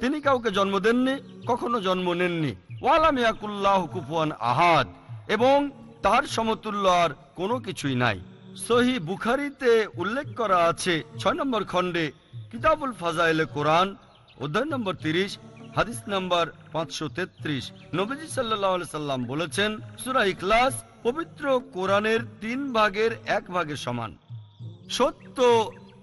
তিনি কাউকে জন্ম দেননি, কখনো জন্ম নেননি। ওয়ালাম আহাদ। এবং তার সমতুল্য আর কোনো কিছুই নাই। সহি বুখারিতে উল্লেখ করা আছে, ছয় নম্বর খণ্ডে, কিতাবুল ফাজাইলে কোরআন, অধ্যায় নম্বর তিরিশ, হাদিস নম্বর পাঁচশো তেত্রিশ। নবীজি সাল্লাহ সাল্লাম বলেছেন, সুরা ইখলাস পবিত্র কোরআনের তিন ভাগের এক ভাগের সমান। সত্য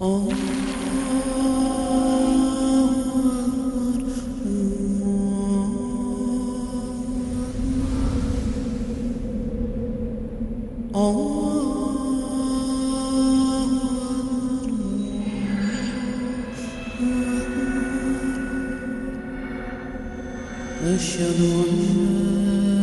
أشهد أن الله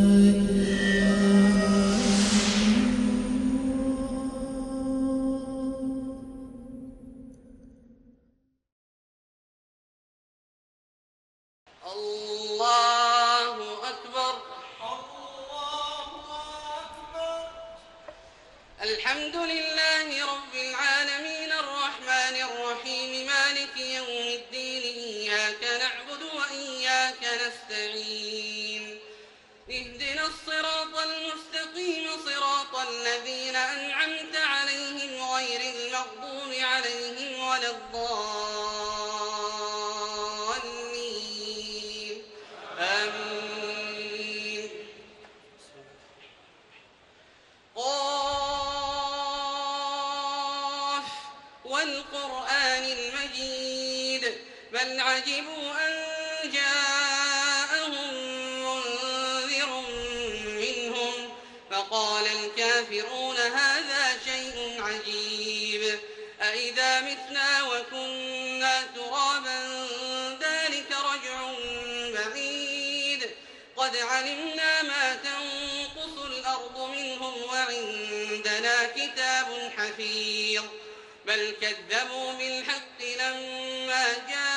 بل عجبوا أن جاءهم منذر منهم فقال الكافرون هذا شيء عجيب أئذا متنا وكنا ترابا ذلك رجع بعيد قد علمنا ما تنقص الأرض منهم وعندنا كتاب حفيظ بل كذبوا بالحق لما جاءهم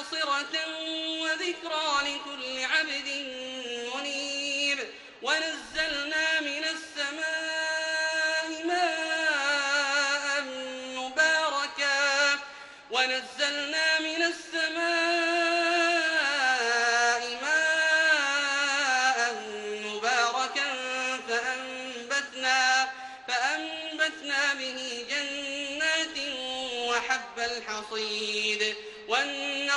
تبصرة وذكرى لكل عبد منيب. ونزلنا من السماء ماء مباركا. ونزلنا من السماء ماء مباركا. فأنبتنا فأنبتنا به جنات وحب الحصيد.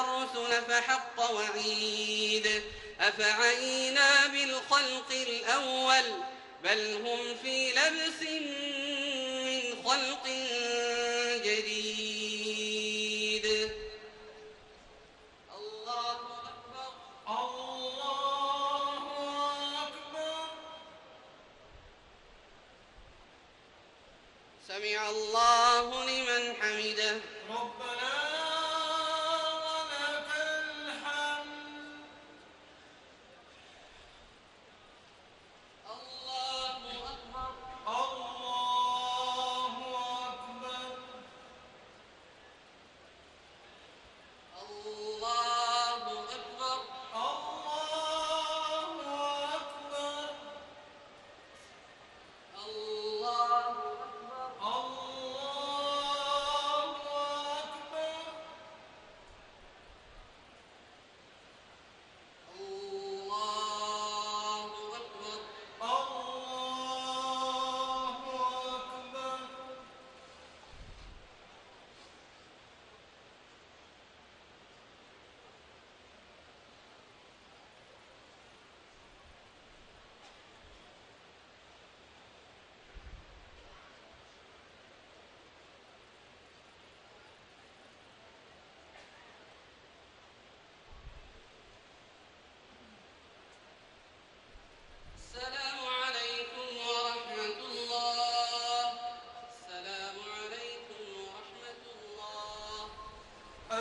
الرسل فحق وعيد. أفعينا بالخلق الأول بل هم في لبس خلق جديد. الله أكبر. الله أكبر. سمع الله لمن حمده.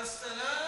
والسلام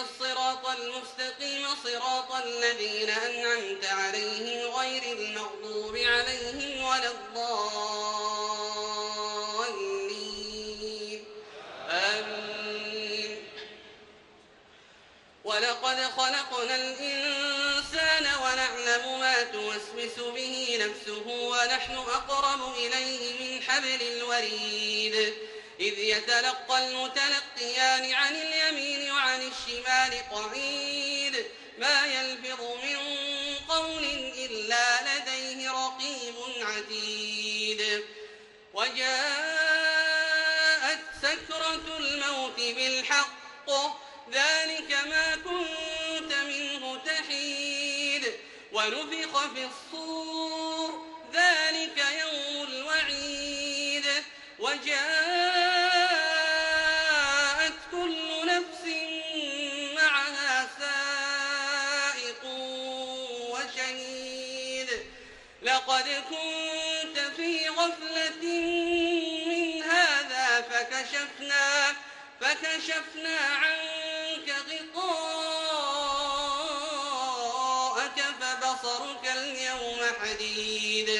الصراط المستقيم صراط الذين أنعمت عليهم غير المغضوب عليهم ولا الضالين. آمين. ولقد خلقنا الإنسان ونعلم ما توسوس به نفسه ونحن أقرب إليه من حبل الوريد. إذ يتلقى المتلقيان عن اليمين الشمال قعيد ما يلفظ من قول إلا لديه رقيب عتيد. وجاءت سكرة الموت بالحق ذلك ما كنت منه تحيد. ونفخ في الصور ذلك يوم الوعيد. وجاءت لقد كنت في غفلة من هذا فكشفنا فكشفنا عنك غطاءك فبصرك اليوم حديد.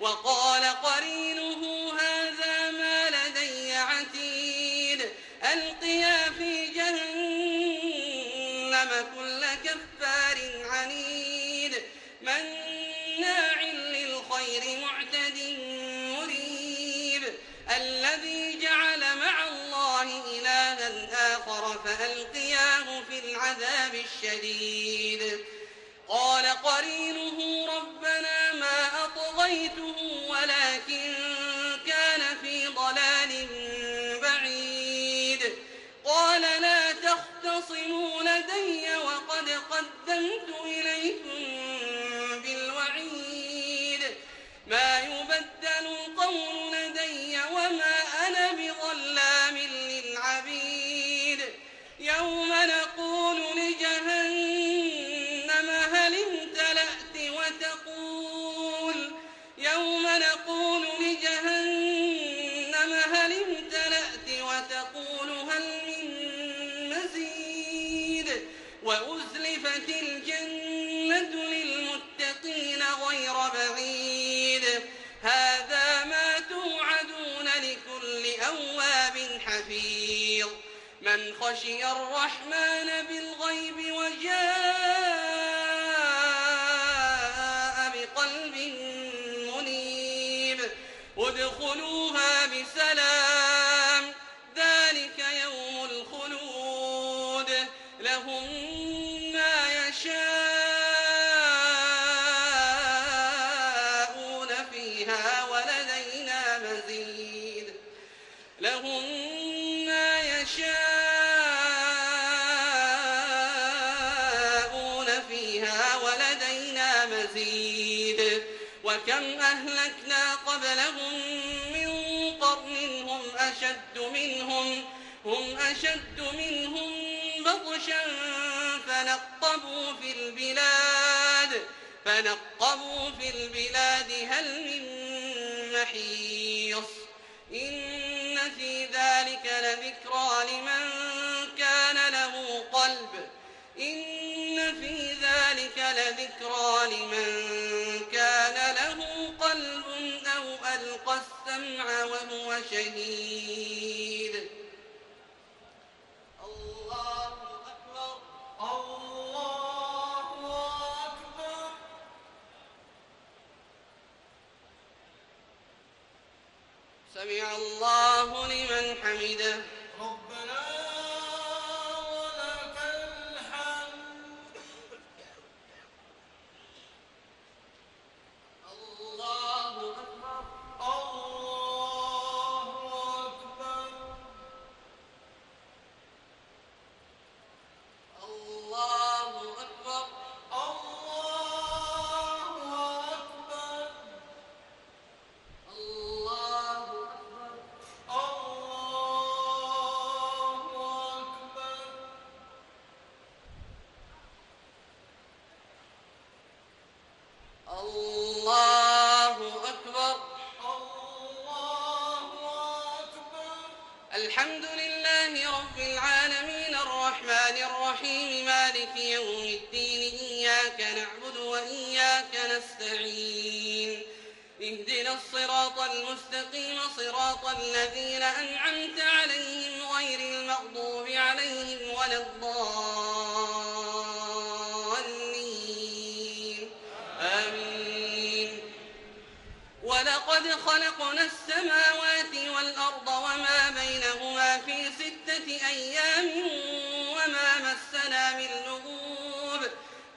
وقال قرينه هذا ما لدي عتيد. ألقيا في جهنم كل خشي الرحمن بالغيب مزيد وكم أهلكنا قبلهم من قرن هم أشد منهم هم أشد منهم بطشا فنقبوا في البلاد فنقبوا في البلاد هل من محيص؟ إن في ذلك لذكرى لمن كان له قلب. إن في ذلك لذكرى لمن كان له قلب أو ألقى السمع وهو شهيد. الله أكبر الله أكبر. سمع الله لمن حمده. صراط الذين أنعمت عليهم غير المغضوب عليهم ولا الضالين. آمين. ولقد خلقنا السماوات والأرض وما بينهما في ستة أيام وما مسنا من لغوب.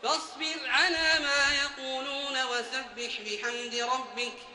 فاصبر على ما يقولون وسبح بحمد ربك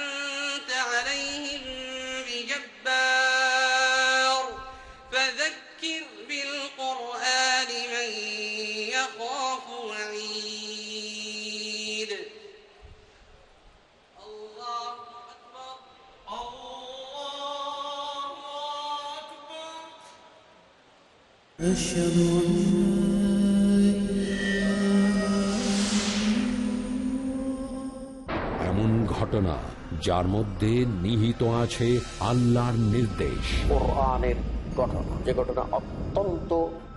أشهد أن এমন ঘটনা যার মধ্যে নিহিত আছে আল্লাহর নির্দেশ কোরআনের ঘটনা যে ঘটনা অত্যন্ত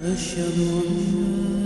أشهد أن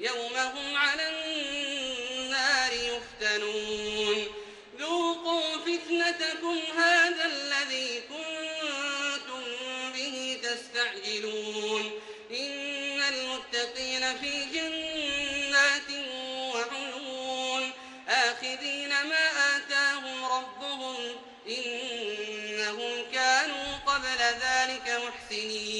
يوم هم على النار يفتنون. ذوقوا فتنتكم هذا الذي كنتم به تستعجلون. إن المتقين في جنات وعيون. آخذين ما آتاهم ربهم إنهم كانوا قبل ذلك محسنين.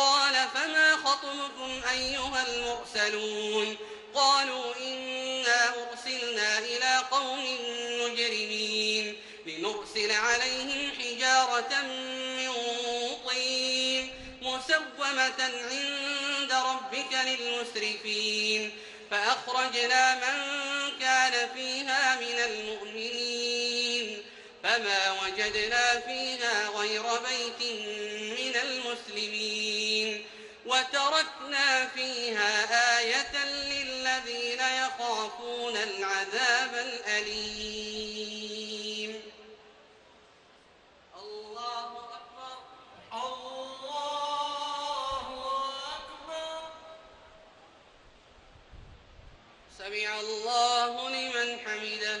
قال فما خطبكم أيها المرسلون قالوا إنا أرسلنا إلى قوم مجرمين لنرسل عليهم حجارة من طين مسومة عند ربك للمسرفين فأخرجنا من كان فيها من المؤمنين فما وجدنا فيها غير بيت وتركنا فيها آية للذين يخافون العذاب الأليم. الله أكبر. الله أكبر. سمع الله لمن حمده.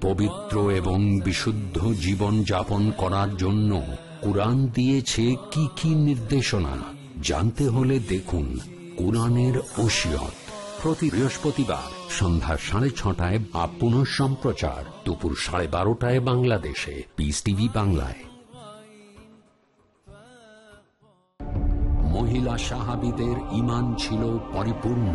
পবিত্র এবং বিশুদ্ধ জীবন যাপন করার জন্য কোরআন দিয়েছে কি কি নির্দেশনা? জানতে হলে দেখুন কোরআনের ওসিয়ত। প্রতি বৃহস্পতিবার সন্ধ্যা সাড়ে ছটায় বা পুনঃ সম্প্রচার দুপুর সাড়ে বারোটায় বাংলাদেশে। পিস টিভি বাংলায়। মহিলা সাহাবিদের ইমান ছিল পরিপূর্ণ।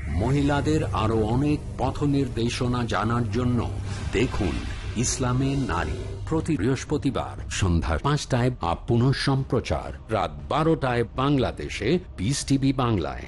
মহিলাদের আরও অনেক পথ নির্দেশনা জানার জন্য দেখুন ইসলামে নারী প্রতি বৃহস্পতিবার সন্ধ্যা পাঁচটায় আপ সম্প্রচার রাত বারোটায় বাংলাদেশে পিস টিভি বাংলায়।